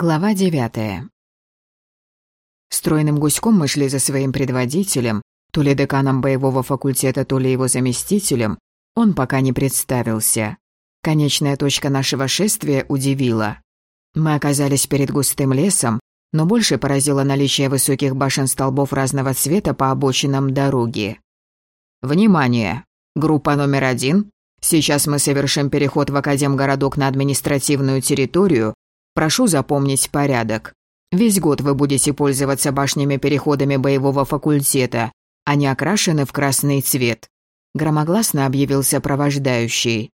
Глава девятая. Стройным гуськом мы шли за своим предводителем, то ли деканом боевого факультета, то ли его заместителем. Он пока не представился. Конечная точка нашего шествия удивила. Мы оказались перед густым лесом, но больше поразило наличие высоких башен-столбов разного цвета по обочинам дороги. «Внимание! Группа номер один. Сейчас мы совершим переход в Академгородок на административную территорию, Прошу запомнить порядок. Весь год вы будете пользоваться башнями-переходами боевого факультета. Они окрашены в красный цвет. Громогласно объявил сопровождающий.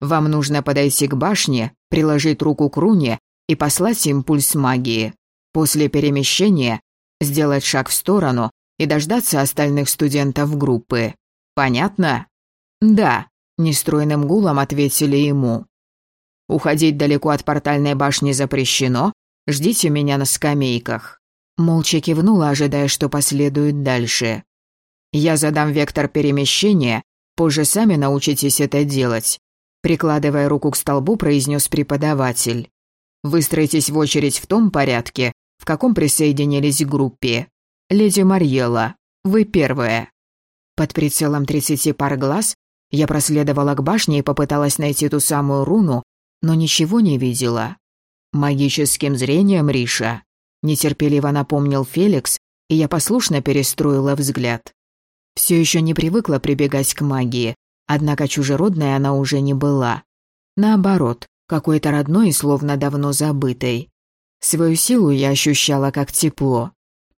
Вам нужно подойти к башне, приложить руку к руне и послать импульс магии. После перемещения сделать шаг в сторону и дождаться остальных студентов группы. Понятно? Да, нестройным гулом ответили ему. Уходить далеко от портальной башни запрещено. Ждите меня на скамейках». Молча кивнула, ожидая, что последует дальше. «Я задам вектор перемещения, позже сами научитесь это делать», прикладывая руку к столбу, произнес преподаватель. «Выстроитесь в очередь в том порядке, в каком присоединились к группе. Леди Марьела, вы первая». Под прицелом тридцати пар глаз я проследовала к башне и попыталась найти ту самую руну, но ничего не видела. «Магическим зрением, Риша», — нетерпеливо напомнил Феликс, и я послушно перестроила взгляд. Все еще не привыкла прибегать к магии, однако чужеродной она уже не была. Наоборот, какой-то родной словно давно забытой. Свою силу я ощущала как тепло.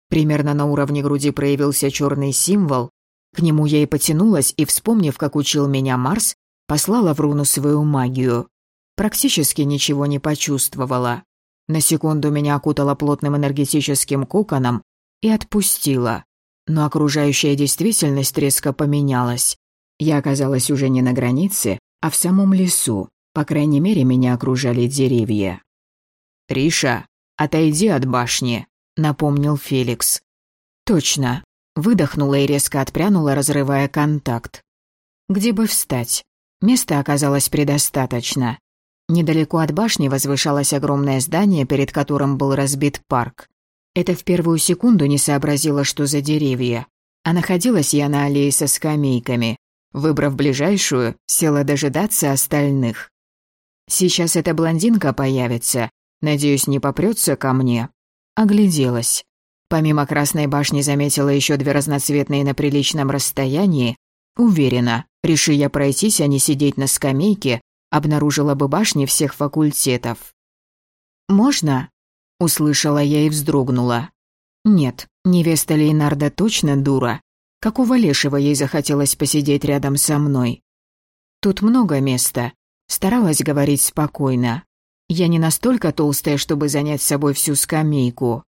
Примерно на уровне груди проявился черный символ. К нему я и потянулась, и, вспомнив, как учил меня Марс, послала в руну свою магию. Практически ничего не почувствовала. На секунду меня окутала плотным энергетическим коконом и отпустила. Но окружающая действительность резко поменялась. Я оказалась уже не на границе, а в самом лесу. По крайней мере, меня окружали деревья. «Риша, отойди от башни», — напомнил Феликс. «Точно». Выдохнула и резко отпрянула, разрывая контакт. Где бы встать? Места оказалось предостаточно. Недалеко от башни возвышалось огромное здание, перед которым был разбит парк. Это в первую секунду не сообразила, что за деревья. А находилась я на аллее со скамейками. Выбрав ближайшую, села дожидаться остальных. Сейчас эта блондинка появится. Надеюсь, не попрется ко мне. Огляделась. Помимо Красной башни заметила еще две разноцветные на приличном расстоянии. Уверена, реши я пройтись, а не сидеть на скамейке, обнаружила бы башни всех факультетов. «Можно?» — услышала я и вздрогнула. «Нет, невеста Лейнарда точно дура. Какого лешего ей захотелось посидеть рядом со мной? Тут много места. Старалась говорить спокойно. Я не настолько толстая, чтобы занять собой всю скамейку.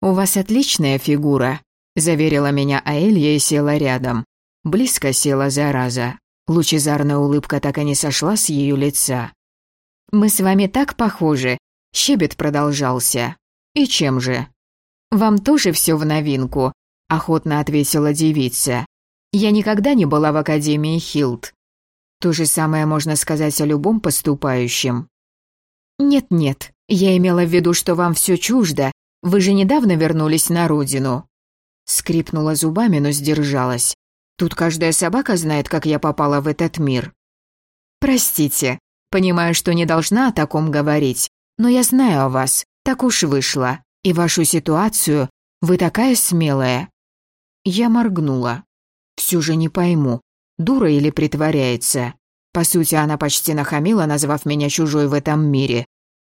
«У вас отличная фигура», — заверила меня Аэлья и села рядом. Близко села зараза. Лучезарная улыбка так и не сошла с ее лица. «Мы с вами так похожи», — щебет продолжался. «И чем же?» «Вам тоже все в новинку», — охотно ответила девица. «Я никогда не была в Академии Хилд». То же самое можно сказать о любом поступающем. «Нет-нет, я имела в виду, что вам все чуждо. Вы же недавно вернулись на родину». Скрипнула зубами, но сдержалась. Тут каждая собака знает, как я попала в этот мир. Простите, понимаю, что не должна о таком говорить, но я знаю о вас, так уж вышло. И вашу ситуацию, вы такая смелая. Я моргнула. Все же не пойму, дура или притворяется. По сути, она почти нахамила, назвав меня чужой в этом мире.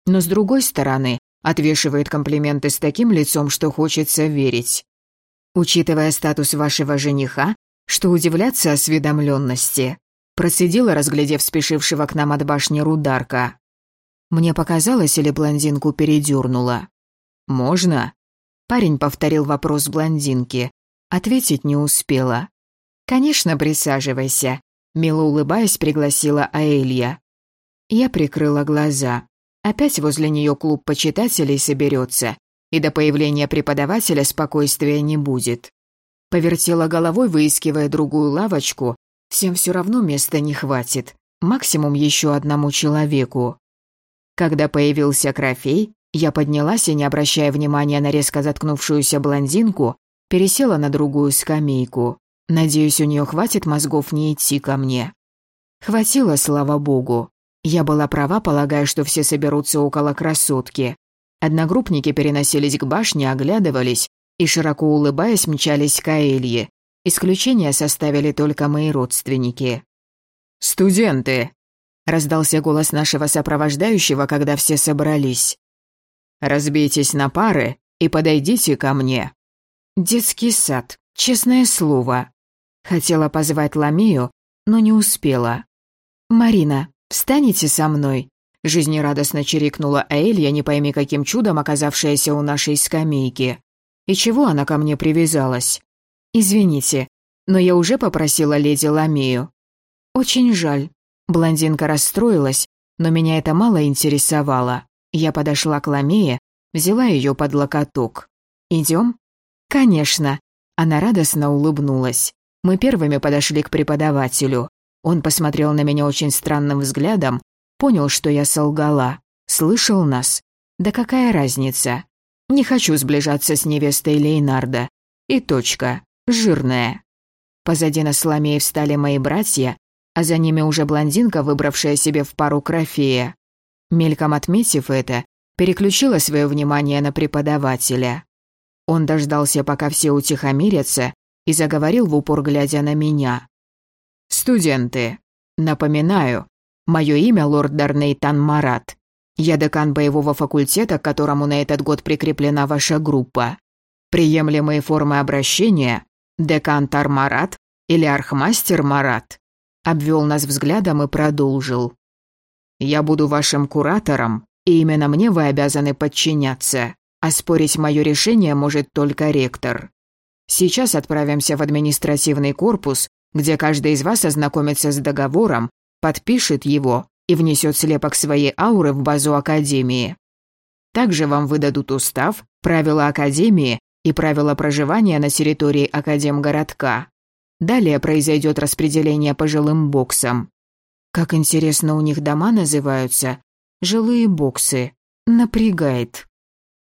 Но с другой стороны, отвешивает комплименты с таким лицом, что хочется верить. Учитывая статус вашего жениха, что удивляться осведомленности. Процедила, разглядев спешившего к нам от башни Рударка. Мне показалось, или блондинку передернула. «Можно?» Парень повторил вопрос блондинки. Ответить не успела. «Конечно, присаживайся», — мило улыбаясь, пригласила Аэлья. Я прикрыла глаза. Опять возле нее клуб почитателей соберется, и до появления преподавателя спокойствия не будет. Повертела головой, выискивая другую лавочку. Всем все равно места не хватит. Максимум еще одному человеку. Когда появился Крофей, Я поднялась и, не обращая внимания на резко заткнувшуюся блондинку, пересела на другую скамейку. Надеюсь, у нее хватит мозгов не идти ко мне. Хватило, слава богу. Я была права, полагая, что все соберутся около красотки. Одногруппники переносились к башне, оглядывались и, широко улыбаясь, мчались к Аэлье. Исключение составили только мои родственники. «Студенты!» — раздался голос нашего сопровождающего, когда все собрались. «Разбейтесь на пары и подойдите ко мне». Детский сад, честное слово. Хотела позвать Ламию, но не успела. «Марина, встанете со мной?» Жизнерадостно чирикнула Аэлья, не пойми каким чудом оказавшаяся у нашей скамейки. И чего она ко мне привязалась? «Извините, но я уже попросила леди Ламию». «Очень жаль». Блондинка расстроилась, но меня это мало интересовало. Я подошла к Ламее, взяла ее под локоток. «Идем?» «Конечно». Она радостно улыбнулась. Мы первыми подошли к преподавателю. Он посмотрел на меня очень странным взглядом, понял, что я солгала. Слышал нас? Да какая разница? Не хочу сближаться с невестой Лейнарда. И точка. Жирная. Позади на Соломеи встали мои братья, а за ними уже блондинка, выбравшая себе в пару крофея. Мельком отметив это, переключила свое внимание на преподавателя. Он дождался, пока все утихомирятся, и заговорил в упор, глядя на меня. «Студенты, напоминаю, мое имя лорд Дарнейтан Марат. Я декан боевого факультета, к которому на этот год прикреплена ваша группа. Приемлемые формы обращения «Декан Тармарат» или «Архмастер Марат», обвел нас взглядом и продолжил. «Я буду вашим куратором, и именно мне вы обязаны подчиняться, а спорить мое решение может только ректор. Сейчас отправимся в административный корпус, где каждый из вас ознакомится с договором, подпишет его и внесет слепок своей ауры в базу Академии. Также вам выдадут устав, правила Академии и правила проживания на территории Академгородка. Далее произойдет распределение по жилым боксам. Как интересно у них дома называются. Жилые боксы. Напрягает.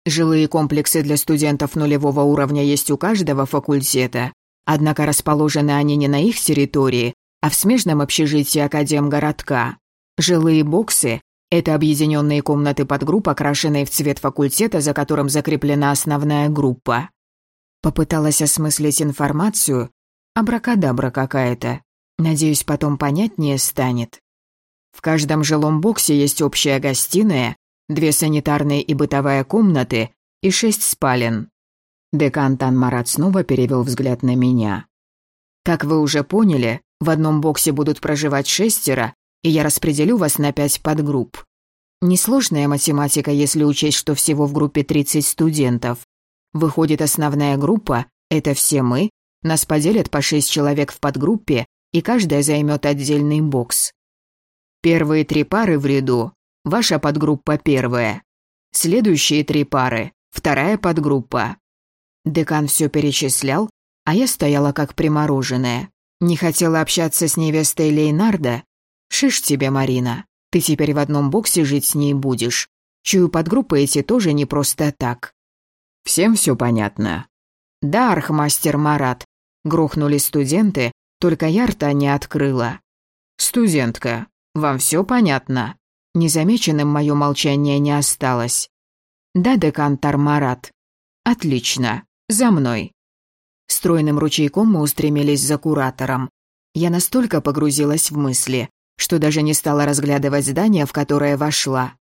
Жилые комплексы для студентов нулевого уровня есть у каждого факультета. Однако расположены они не на их территории, а в смежном общежитии Академгородка. Жилые боксы это объединенные комнаты подгрупп, окрашенные в цвет факультета, за которым закреплена основная группа. Попыталась осмыслить информацию. Абракадабра какая-то. Надеюсь, потом понятнее станет. В каждом жилом боксе есть общая гостиная, две санитарные и бытовая комнаты и шесть спален. Декан Танмарат снова перевел взгляд на меня. Как вы уже поняли, в одном боксе будут проживать шестеро, и я распределю вас на пять подгрупп. Несложная математика, если учесть, что всего в группе 30 студентов. Выходит, основная группа — это все мы, нас поделят по шесть человек в подгруппе, и каждая займет отдельный бокс. Первые три пары в ряду — ваша подгруппа первая. Следующие три пары — вторая подгруппа. Декан все перечислял, а я стояла как примороженная. Не хотела общаться с невестой Лейнарда, Шиш тебе, Марина. Ты теперь в одном боксе жить с ней будешь. Чую, подгруппы эти тоже не просто так. Всем все понятно. Да, архмастер Марат. Грохнули студенты, только я рта не открыла. Студентка, вам все понятно? Незамеченным мое молчание не осталось. Да, декан Тармарат. Отлично. За мной. Стройным ручейком мы устремились за куратором. Я настолько погрузилась в мысли, что даже не стала разглядывать здание, в которое вошла.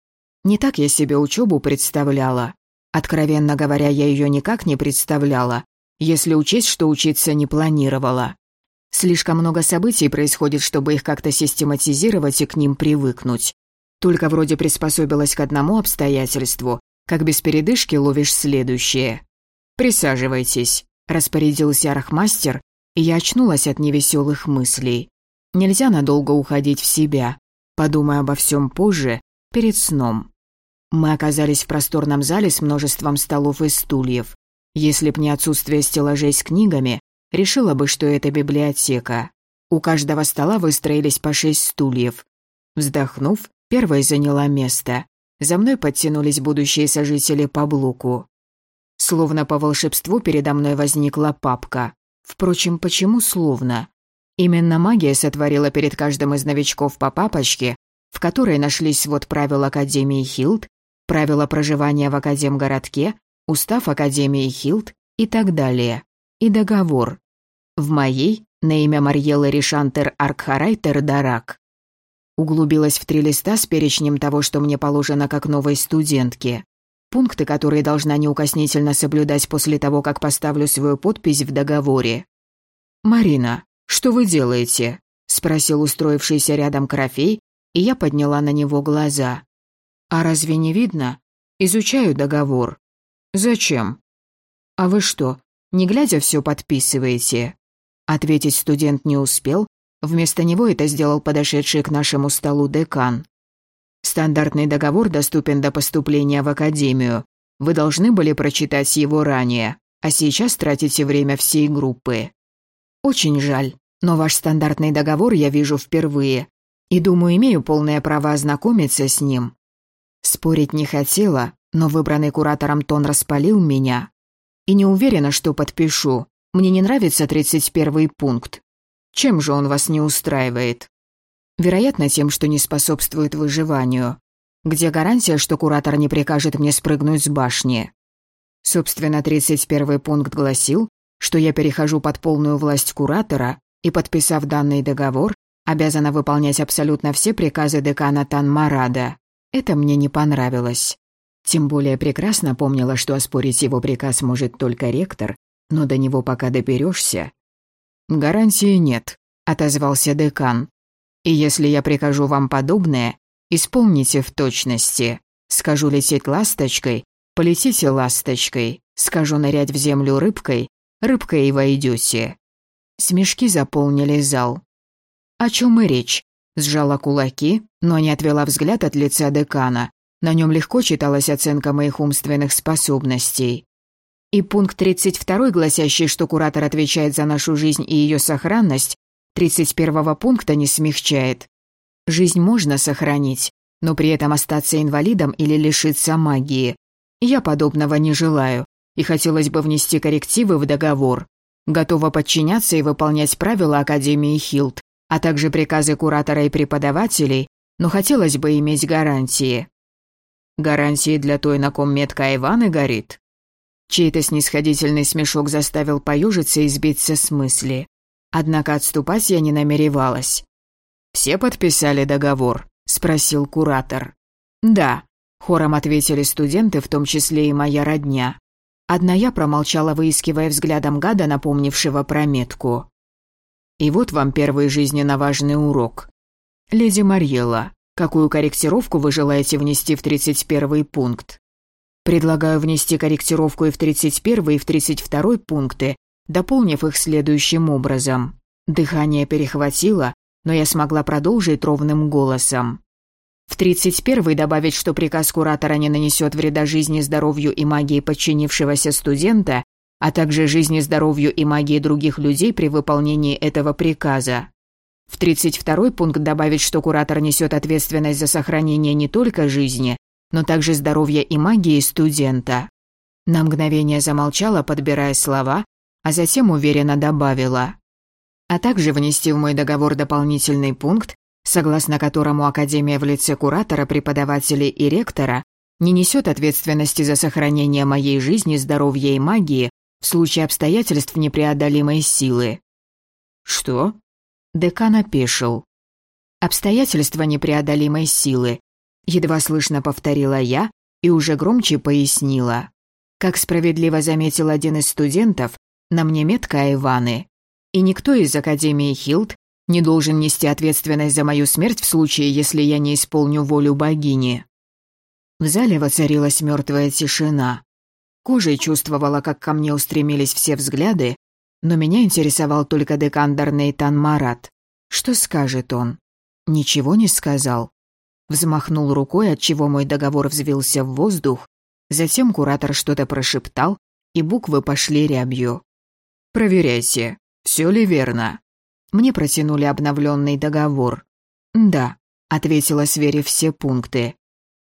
Не так я себе учебу представляла. Откровенно говоря, я ее никак не представляла, если учесть, что учиться не планировала. Слишком много событий происходит, чтобы их как-то систематизировать и к ним привыкнуть. Только вроде приспособилась к одному обстоятельству, как без передышки ловишь следующее. «Присаживайтесь», — распорядился архмастер, и я очнулась от невеселых мыслей. Нельзя надолго уходить в себя. Подумай обо всем позже, перед сном. Мы оказались в просторном зале с множеством столов и стульев. Если б не отсутствие стеллажей с книгами, решила бы, что это библиотека. У каждого стола выстроились по шесть стульев. Вздохнув, первой заняла место. за мной подтянулись будущие сожители по блоку. Словно по волшебству передо мной возникла папка. Впрочем, почему словно? Именно магия сотворила перед каждым из новичков по папочке, в которой нашлись вот правила Академии Хилд, правила проживания в Академгородке, устав Академии Хилд и так далее. И договор. В моей на имя Марьелы Ришантер Аркхарайтер Дарак. Углубилась в три листа с перечнем того, что мне положено как новой студентке. Пункты, которые должна неукоснительно соблюдать после того, как поставлю свою подпись в договоре. «Марина, что вы делаете?» — спросил устроившийся рядом Крофей, и я подняла на него глаза. «А разве не видно? Изучаю договор». «Зачем?» «А вы что, не глядя все подписываете?» Ответить студент не успел, вместо него это сделал подошедший к нашему столу декан. «Стандартный договор доступен до поступления в академию. Вы должны были прочитать его ранее, а сейчас тратите время всей группы. Очень жаль, но ваш стандартный договор я вижу впервые, и думаю, имею полное право ознакомиться с ним». Спорить не хотела, но выбранный куратором тон распалил меня. И не уверена, что подпишу. Мне не нравится 31 пункт. Чем же он вас не устраивает? Вероятно, тем, что не способствует выживанию. Где гарантия, что куратор не прикажет мне спрыгнуть с башни? Собственно, 31 пункт гласил, что я перехожу под полную власть куратора и, подписав данный договор, обязана выполнять абсолютно все приказы декана Танмарада. Это мне не понравилось. Тем более прекрасно помнила, что оспорить его приказ может только ректор, но до него пока доберешься. Гарантии нет, отозвался декан. И если я прикажу вам подобное, исполните в точности. Скажу лететь ласточкой, полетите ласточкой. Скажу нырять в землю рыбкой, рыбкой войдете. Смешки заполнили зал. О чем и речь? Сжала кулаки, но не отвела взгляд от лица декана. На нем легко читалась оценка моих умственных способностей. И пункт 32, гласящий, что куратор отвечает за нашу жизнь и ее сохранность, 31 пункта не смягчает. Жизнь можно сохранить, но при этом остаться инвалидом или лишиться магии. Я подобного не желаю, и хотелось бы внести коррективы в договор. Готова подчиняться и выполнять правила Академии Хилд, а также приказы куратора и преподавателей, но хотелось бы иметь гарантии. Гарантии для той, на ком метка Иваны горит? Чей-то снисходительный смешок заставил поюжиться и сбиться с мысли. Однако отступать я не намеревалась. «Все подписали договор?» – спросил куратор. «Да», – хором ответили студенты, в том числе и моя родня. Одна я промолчала, выискивая взглядом гада, напомнившего про метку. «И вот вам первый жизненно важный урок. Леди Марьелла, какую корректировку вы желаете внести в 31 пункт?» Предлагаю внести корректировку и в 31 и в 32 пункты, дополнив их следующим образом. Дыхание перехватило, но я смогла продолжить ровным голосом. В 31 добавить, что приказ куратора не нанесет вреда жизни, здоровью и магии подчинившегося студента, а также жизни, здоровью и магии других людей при выполнении этого приказа. В 32 пункт добавить, что куратор несет ответственность за сохранение не только жизни, но также здоровья и магии студента. На мгновение замолчала, подбирая слова, а затем уверенно добавила. А также внести в мой договор дополнительный пункт, согласно которому Академия в лице куратора, преподавателей и ректора не несет ответственности за сохранение моей жизни, здоровья и магии в случае обстоятельств непреодолимой силы. Что? Декан опешил. Обстоятельства непреодолимой силы Едва слышно повторила я и уже громче пояснила. Как справедливо заметил один из студентов, на мне метка Иваны. И никто из Академии Хилд не должен нести ответственность за мою смерть в случае, если я не исполню волю богини. В зале воцарилась мертвая тишина. Кожей чувствовала, как ко мне устремились все взгляды, но меня интересовал только декан Дарнейтан Марат. Что скажет он? Ничего не сказал. Взмахнул рукой, отчего мой договор взвился в воздух. Затем куратор что-то прошептал, и буквы пошли рябью. «Проверяйте, все ли верно?» Мне протянули обновленный договор. «Да», — ответила, сверив все пункты.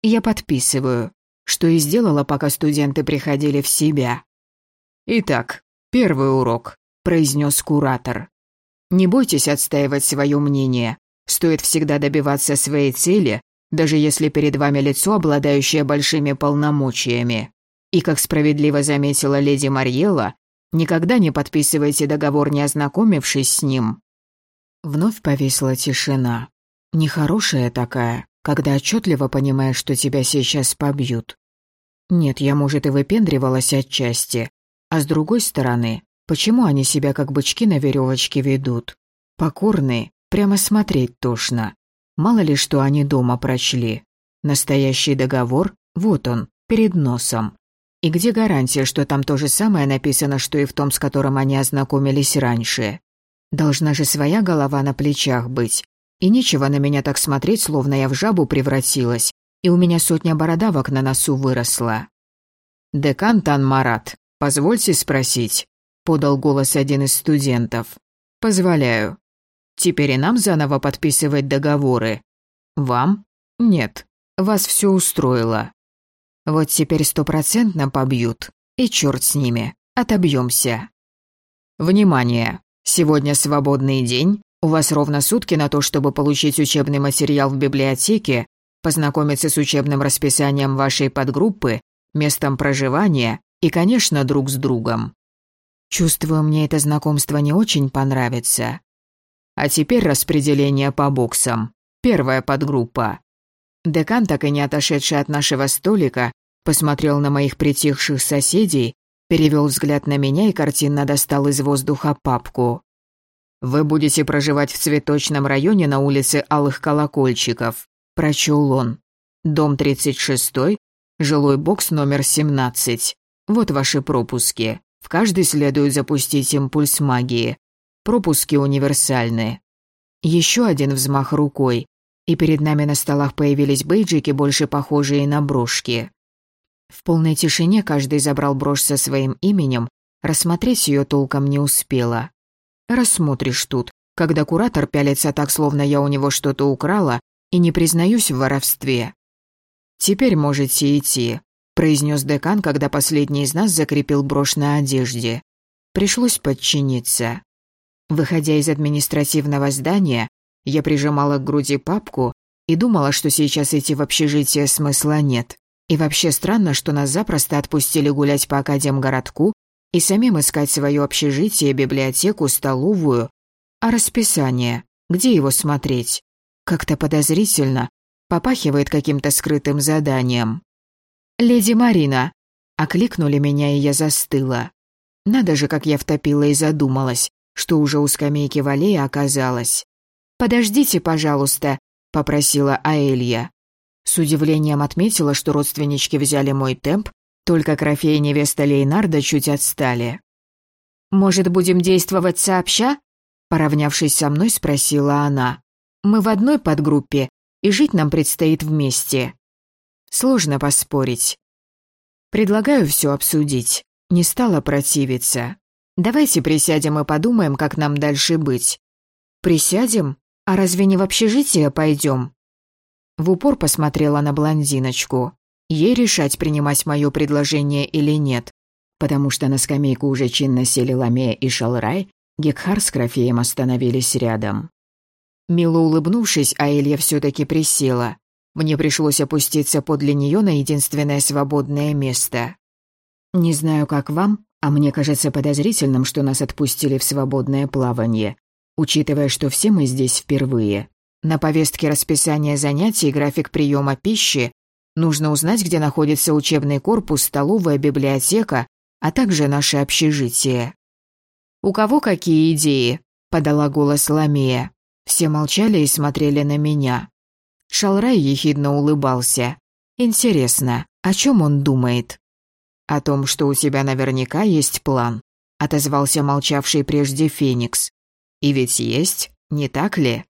Я подписываю, что и сделала, пока студенты приходили в себя. Итак, первый урок, произнес куратор. Не бойтесь отстаивать свое мнение. Стоит всегда добиваться своей цели, даже если перед вами лицо, обладающее большими полномочиями. И, как справедливо заметила леди Марьела, никогда не подписывайте договор, не ознакомившись с ним. Вновь повисла тишина. Нехорошая такая, когда отчетливо понимаешь, что тебя сейчас побьют. Нет, я, может, и выпендривалась отчасти. А с другой стороны, почему они себя как бычки на веревочке ведут? Покорные, прямо смотреть тошно. Мало ли, что они дома прочли. Настоящий договор, вот он, перед носом. И где гарантия, что там то же самое написано, что и в том, с которым они ознакомились раньше? Должна же своя голова на плечах быть. И нечего на меня так смотреть, словно я в жабу превратилась, и у меня сотня бородавок на носу выросла. «Декан Тан Марат, позвольте спросить», — подал голос один из студентов. «Позволяю. Теперь и нам заново подписывать договоры. Вам? Нет. Вас все устроило. Вот теперь стопроцентно побьют. И черт с ними. Отобьемся. Внимание! Сегодня свободный день. У вас ровно сутки на то, чтобы получить учебный материал в библиотеке, познакомиться с учебным расписанием вашей подгруппы, местом проживания и, конечно, друг с другом. Чувствую, мне это знакомство не очень понравится. А теперь распределение по боксам. Первая подгруппа. Декан, так и не отошедший от нашего столика, посмотрел на моих притихших соседей перевел взгляд на меня и картинно достал из воздуха папку. «Вы будете проживать в цветочном районе на улице Алых Колокольчиков», – прочел он. «Дом 36, жилой бокс номер 17. Вот ваши пропуски. В каждый следует запустить импульс магии. Пропуски универсальны». Еще один взмах рукой, и перед нами на столах появились бейджики, больше похожие на брошки. В полной тишине каждый забрал брошь со своим именем, рассмотреть ее толком не успела. Рассмотришь тут, когда куратор пялится так, словно я у него что-то украла, и не признаюсь в воровстве. «Теперь можете идти», — произнес декан, когда последний из нас закрепил брошь на одежде. Пришлось подчиниться. Выходя из административного здания, я прижимала к груди папку и думала, что сейчас идти в общежитие смысла нет. И вообще странно, что нас запросто отпустили гулять по Академгородку и самим искать свое общежитие, библиотеку, столовую. А расписание? Где его смотреть? Как-то подозрительно. Попахивает каким-то скрытым заданием. «Леди Марина!» Окликнули меня, и я застыла. Надо же, как я втопила и задумалась, что уже у скамейки в аллее оказалась. «Подождите, пожалуйста», — попросила Аэлья. С удивлением отметила, что родственнички взяли мой темп, только Крофей и невеста Лейнарда чуть отстали. «Может, будем действовать сообща?» Поравнявшись со мной, спросила она. «Мы в одной подгруппе, и жить нам предстоит вместе». Сложно поспорить. Предлагаю все обсудить. Не стала противиться. Давайте присядем и подумаем, как нам дальше быть. Присядем? А разве не в общежитие пойдем? В упор посмотрела на блондиночку. Ей решать, принимать мое предложение или нет. Потому что на скамейку уже чинно сели Ламея и Шалрай, Гекхар с Крофеем остановились рядом. Мило улыбнувшись, Аэлья все таки присела. Мне пришлось опуститься подле нее на единственное свободное место. Не знаю, как вам, а мне кажется подозрительным, что нас отпустили в свободное плавание, учитывая, что все мы здесь впервые. На повестке расписания занятий график приема пищи нужно узнать, где находится учебный корпус, столовая, библиотека, а также наше общежитие. «У кого какие идеи?» – подала голос Ламия. Все молчали и смотрели на меня. Шалрай ехидно улыбался. «Интересно, о чем он думает?» «О том, что у тебя наверняка есть план», – отозвался молчавший прежде Феникс. «И ведь есть, не так ли?»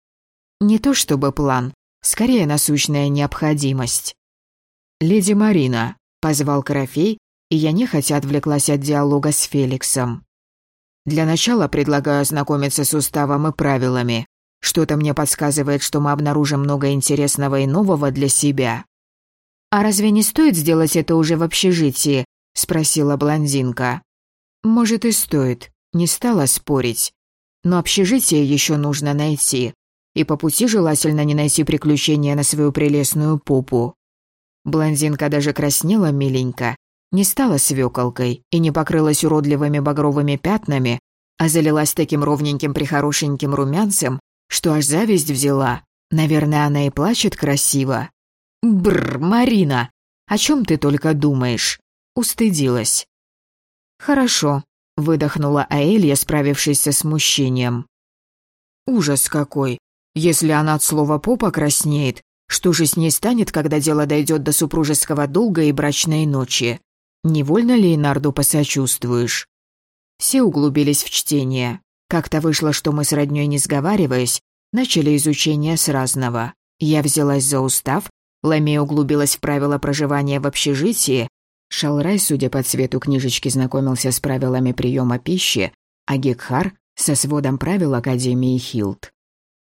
Не то чтобы план, скорее насущная необходимость. «Леди Марина», — позвал Корофей, и я нехотя отвлеклась от диалога с Феликсом. «Для начала предлагаю ознакомиться с уставом и правилами. Что-то мне подсказывает, что мы обнаружим много интересного и нового для себя». «А разве не стоит сделать это уже в общежитии?» — спросила блондинка. «Может, и стоит», — не стала спорить. «Но общежитие еще нужно найти. И по пути желательно не найти приключения на свою прелестную попу». Блондинка даже краснела миленько, не стала свеколкой и не покрылась уродливыми багровыми пятнами, а залилась таким ровненьким прихорошеньким румянцем, что аж зависть взяла. Наверное, она и плачет красиво. Бррр, Марина, о чем ты только думаешь? Устыдилась. Хорошо, выдохнула Аэлья, справившись со смущением. Ужас какой. Если она от слова «попа» краснеет, что же с ней станет, когда дело дойдет до супружеского долга и брачной ночи? Невольно Лейнарду посочувствуешь. Все углубились в чтение. Как-то вышло, что мы с роднёй, не сговариваясь, начали изучение с разного. Я взялась за устав, Ламия углубилась в правила проживания в общежитии, Шалрай, судя по цвету книжечки, знакомился с правилами приема пищи, а Гекхар — со сводом правил Академии Хилд.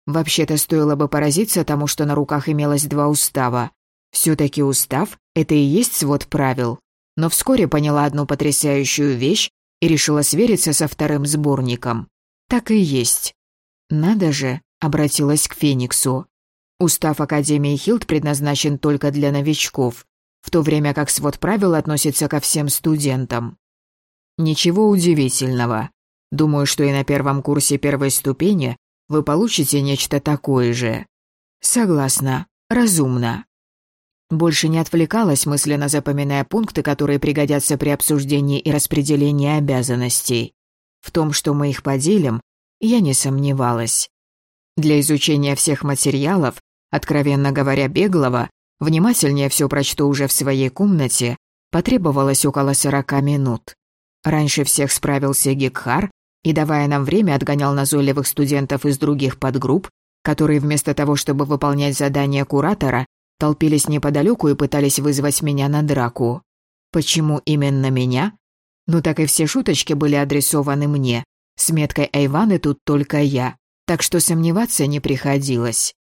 Вообще-то стоило бы поразиться тому, что на руках имелось два устава. Все-таки устав — это и есть свод правил. Но вскоре поняла одну потрясающую вещь и решила свериться со вторым сборником. Так и есть. Надо же, обратилась к Фениксу. Устав Академии Хилд предназначен только для новичков, в то время как свод правил относится ко всем студентам. Ничего удивительного. Думаю, что и на первом курсе первой ступени вы получите нечто такое же. Согласна. Разумно. Больше не отвлекалась, мысленно запоминая пункты, которые пригодятся при обсуждении и распределении обязанностей. В том, что мы их поделим, я не сомневалась. Для изучения всех материалов, откровенно говоря, беглого, внимательнее все прочту уже в своей комнате, потребовалось около сорока минут. Раньше всех справился Гекхар, и, давая нам время, отгонял назойливых студентов из других подгрупп, которые вместо того, чтобы выполнять задания куратора, толпились неподалеку и пытались вызвать меня на драку. Почему именно меня? Ну так и все шуточки были адресованы мне. С меткой Айваны тут только я, так что сомневаться не приходилось.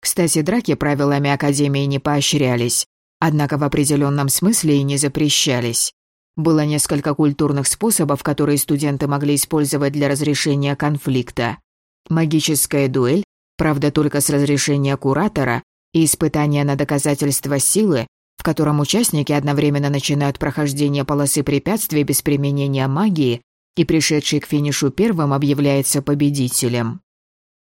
Кстати, драки правилами Академии не поощрялись, однако в определенном смысле и не запрещались. Было несколько культурных способов, которые студенты могли использовать для разрешения конфликта. Магическая дуэль, правда только с разрешения куратора, и испытание на доказательство силы, в котором участники одновременно начинают прохождение полосы препятствий без применения магии, и пришедший к финишу первым объявляется победителем.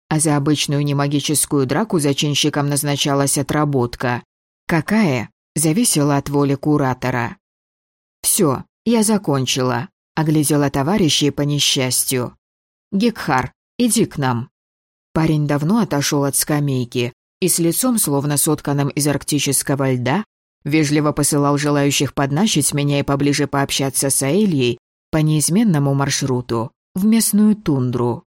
А за обычную немагическую драку зачинщикам назначалась отработка. Какая? Зависела от воли куратора. «Все, я закончила», — оглядела товарищей по несчастью. «Гекхар, иди к нам». Парень давно отошел от скамейки и с лицом, словно сотканным из арктического льда, вежливо посылал желающих подначить меня и поближе пообщаться с Аэльей по неизменному маршруту в местную тундру.